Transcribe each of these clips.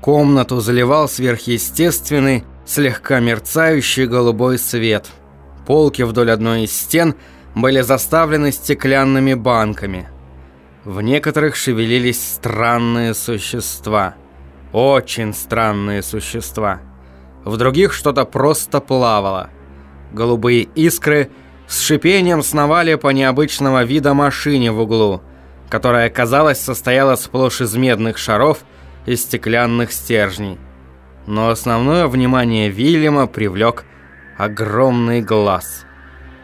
Комнату заливал сверхъестественный, слегка мерцающий голубой свет. Полки вдоль одной из стен были заставлены стеклянными банками. В некоторых шевелились странные существа. Очень странные существа. В других что-то просто плавало. Голубые искры с шипением сновали по необычного вида машине в углу, которая, казалось, состояла сплошь из медных шаров и стеклянных стержней. Но основное внимание Вильяма привлек огромный глаз.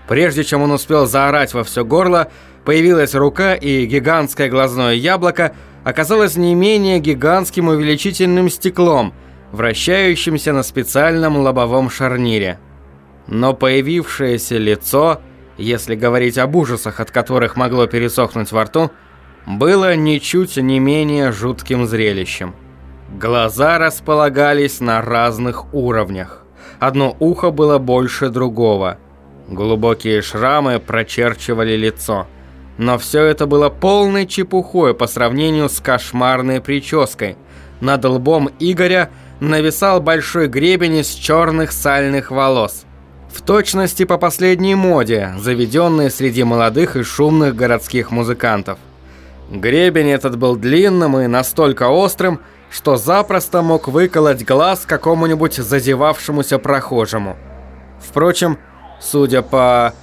Прежде чем он успел заорать во все горло, появилась рука, и гигантское глазное яблоко оказалось не менее гигантским увеличительным стеклом, вращающимся на специальном лобовом шарнире. Но появившееся лицо, если говорить об ужасах, от которых могло пересохнуть во рту, было ничуть не менее жутким зрелищем. Глаза располагались на разных уровнях. Одно ухо было больше другого. Глубокие шрамы прочерчивали лицо. Но все это было полной чепухой по сравнению с кошмарной прической. Над лбом Игоря нависал большой гребень из черных сальных волос. В точности по последней моде, заведенной среди молодых и шумных городских музыкантов. Гребень этот был длинным и настолько острым, что запросто мог выколоть глаз какому-нибудь зазевавшемуся прохожему. Впрочем, судя по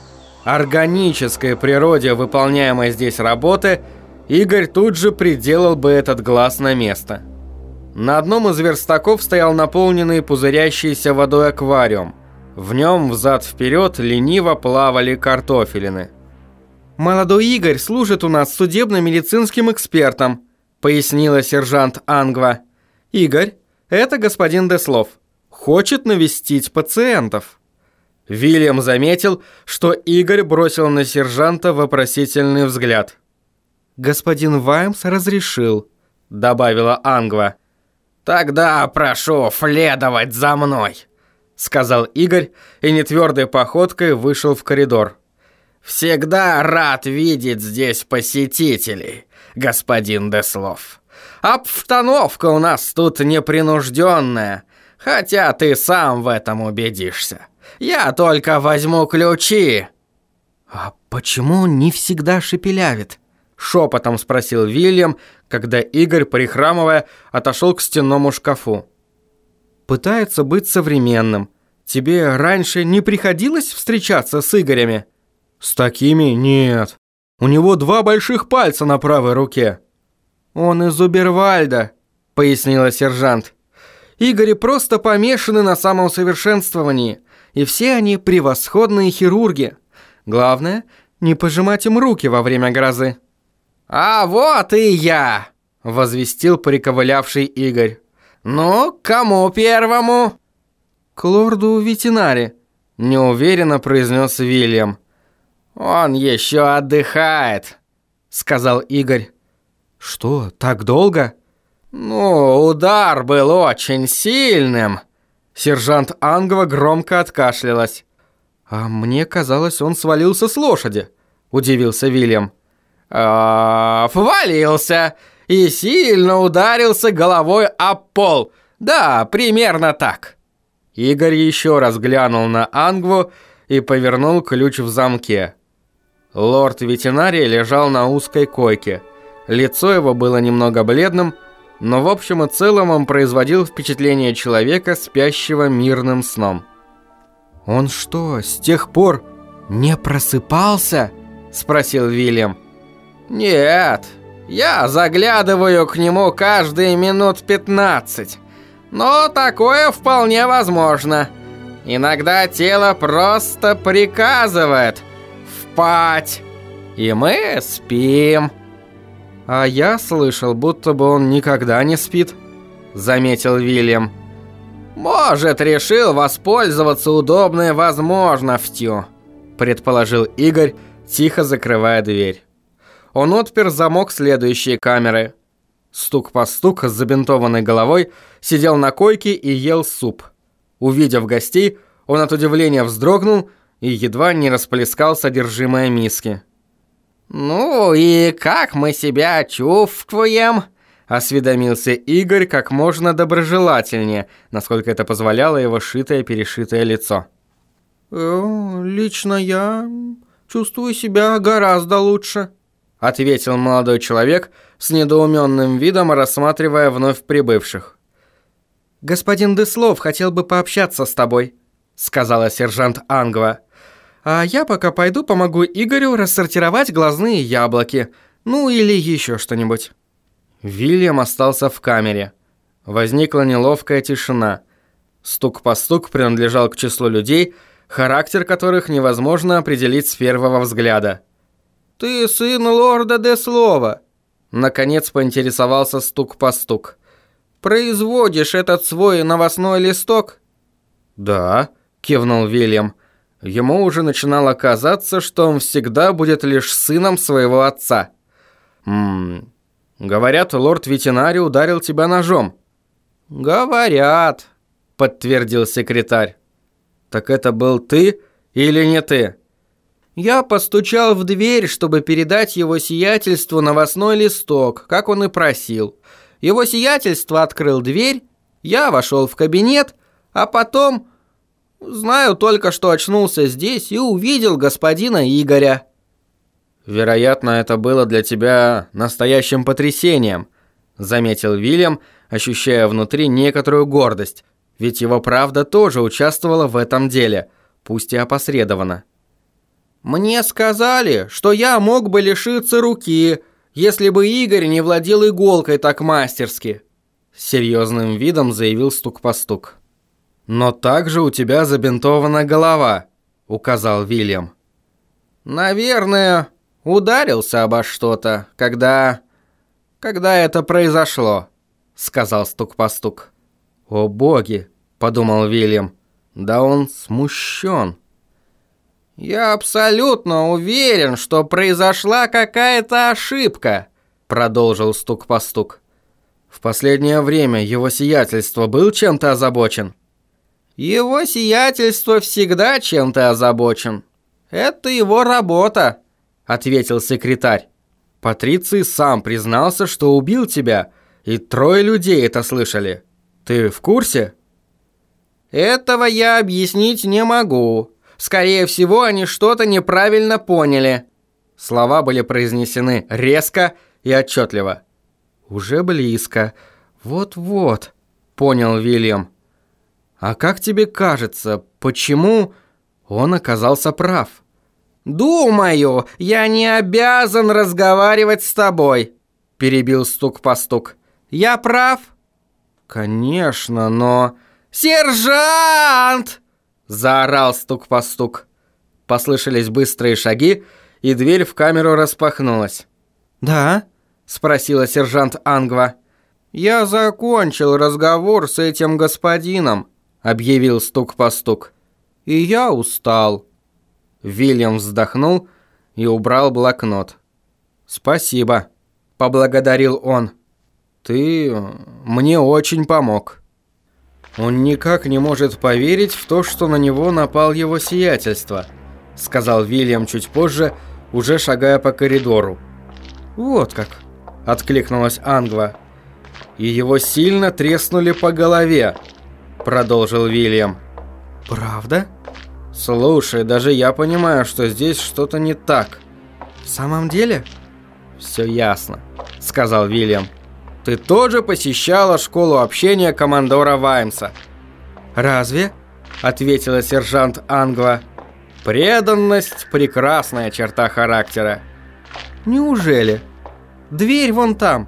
органической природе выполняемой здесь работы, Игорь тут же приделал бы этот глаз на место. На одном из верстаков стоял наполненный пузырящийся водой аквариум. В нем взад-вперед лениво плавали картофелины. «Молодой Игорь служит у нас судебно-медицинским экспертом», пояснила сержант Ангва. «Игорь, это господин Деслов. Хочет навестить пациентов». Вильям заметил, что Игорь бросил на сержанта вопросительный взгляд. «Господин Ваймс разрешил», — добавила Ангва. «Тогда прошу следовать за мной», сказал Игорь и нетвердой походкой вышел в коридор. «Всегда рад видеть здесь посетителей, господин Деслов. Обстановка у нас тут непринужденная, хотя ты сам в этом убедишься. Я только возьму ключи». «А почему не всегда шепелявит?» Шепотом спросил Вильям, когда Игорь, прихрамывая, отошел к стенному шкафу пытается быть современным. Тебе раньше не приходилось встречаться с Игорями? С такими нет. У него два больших пальца на правой руке. Он из Убервальда, пояснила сержант. Игори просто помешаны на самоусовершенствовании, и все они превосходные хирурги. Главное, не пожимать им руки во время грозы. «А вот и я!» – возвестил приковылявший Игорь. «Ну, кому первому?» «К лорду ветеринаре», – неуверенно произнес Вильям. «Он еще отдыхает», – сказал Игорь. «Что, так долго?» «Ну, удар был очень сильным». Сержант Ангва громко откашлялась. «А мне казалось, он свалился с лошади», – удивился Вильям. «А, «Ввалился и сильно ударился головой об пол. Да, примерно так». Игорь еще раз глянул на Ангву и повернул ключ в замке. Лорд ветеринарий лежал на узкой койке. Лицо его было немного бледным, но в общем и целом он производил впечатление человека, спящего мирным сном. «Он что, с тех пор не просыпался?» – спросил Вильям. «Нет, я заглядываю к нему каждые минут 15. Но такое вполне возможно. Иногда тело просто приказывает «Впать!» И мы спим. А я слышал, будто бы он никогда не спит, заметил Вильям. Может, решил воспользоваться удобной возможностью, предположил Игорь, тихо закрывая дверь. Он отпер замок следующей камеры. Стук по стук с забинтованной головой сидел на койке и ел суп. Увидев гостей, он от удивления вздрогнул едва не расплескал содержимое миски. «Ну и как мы себя чувствуем? Осведомился Игорь как можно доброжелательнее, насколько это позволяло его шитое-перешитое лицо. «Э, «Лично я чувствую себя гораздо лучше», ответил молодой человек с недоуменным видом, рассматривая вновь прибывших. «Господин Деслов хотел бы пообщаться с тобой», сказала сержант Ангва. «А я пока пойду помогу Игорю рассортировать глазные яблоки, ну или еще что-нибудь». Вильям остался в камере. Возникла неловкая тишина. Стук по стук принадлежал к числу людей, характер которых невозможно определить с первого взгляда. «Ты сын лорда де Слова», — наконец поинтересовался стук по стук. «Производишь этот свой новостной листок?» «Да», — кивнул Вильям. Ему уже начинало казаться, что он всегда будет лишь сыном своего отца. «Ммм, Говорят, лорд ветеринарий ударил тебя ножом. Говорят, подтвердил секретарь. Так это был ты или не ты? Я постучал в дверь, чтобы передать его сиятельству новостной листок, как он и просил. Его сиятельство открыл дверь, я вошел в кабинет, а потом... Знаю только, что очнулся здесь и увидел господина Игоря. «Вероятно, это было для тебя настоящим потрясением», заметил Вильям, ощущая внутри некоторую гордость, ведь его правда тоже участвовала в этом деле, пусть и опосредованно. «Мне сказали, что я мог бы лишиться руки, если бы Игорь не владел иголкой так мастерски», серьезным видом заявил стук-постук. «Но также у тебя забинтована голова», указал Вильям. «Наверное, Ударился обо что-то, когда... когда это произошло», — сказал стук-постук. «О боги!» — подумал Вильям. «Да он смущен». «Я абсолютно уверен, что произошла какая-то ошибка», — продолжил стук-постук. «В последнее время его сиятельство был чем-то озабочен?» «Его сиятельство всегда чем-то озабочен. Это его работа», ответил секретарь. Патриций сам признался, что убил тебя, и трое людей это слышали. Ты в курсе? Этого я объяснить не могу. Скорее всего, они что-то неправильно поняли. Слова были произнесены резко и отчетливо. Уже близко. Вот-вот, понял Вильям. А как тебе кажется, почему он оказался прав? «Думаю, я не обязан разговаривать с тобой», – перебил стук по стук. «Я прав?» «Конечно, но...» «Сержант!» – заорал стук по стук. Послышались быстрые шаги, и дверь в камеру распахнулась. «Да?» – спросила сержант Ангва. «Я закончил разговор с этим господином», – объявил стук по стук. «И я устал». Вильям вздохнул и убрал блокнот. «Спасибо», – поблагодарил он. «Ты мне очень помог». «Он никак не может поверить в то, что на него напал его сиятельство», – сказал Вильям чуть позже, уже шагая по коридору. «Вот как», – откликнулась Ангва. «И его сильно треснули по голове», – продолжил Вильям. «Правда?» Слушай, даже я понимаю, что здесь что-то не так. В самом деле? Все ясно, сказал Вильям. Ты тоже посещала школу общения командора Ваймса. Разве? ответила сержант Ангва. Преданность прекрасная черта характера. Неужели? Дверь вон там.